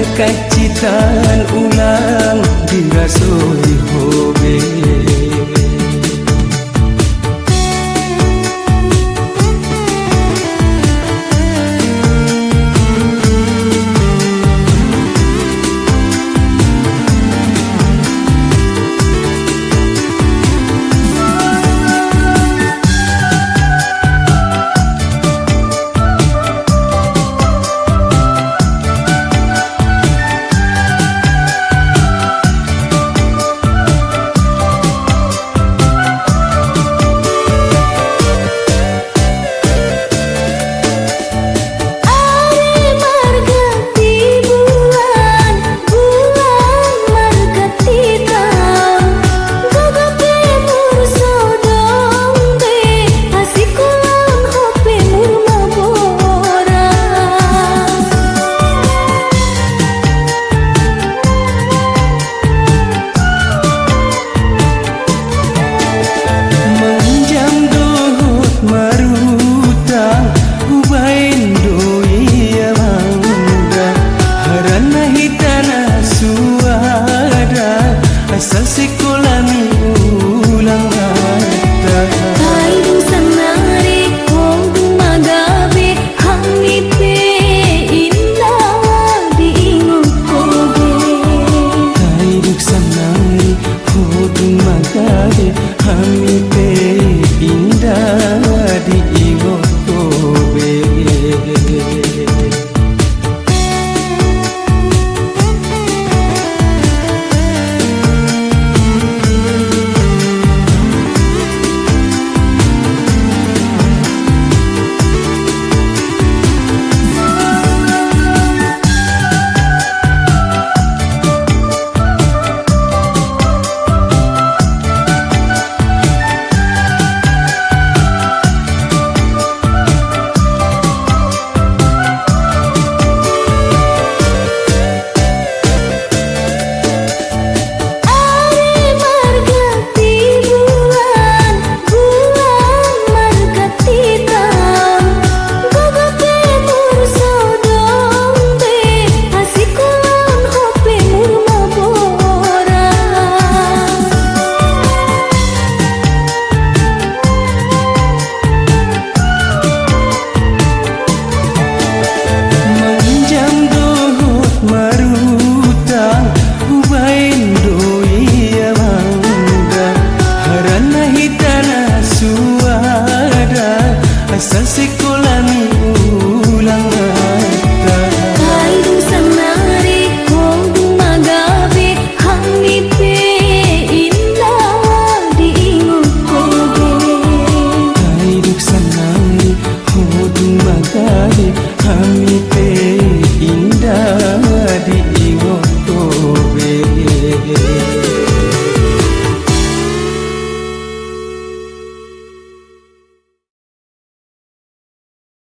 Perkacitan ulang dirasoi hobe Rasik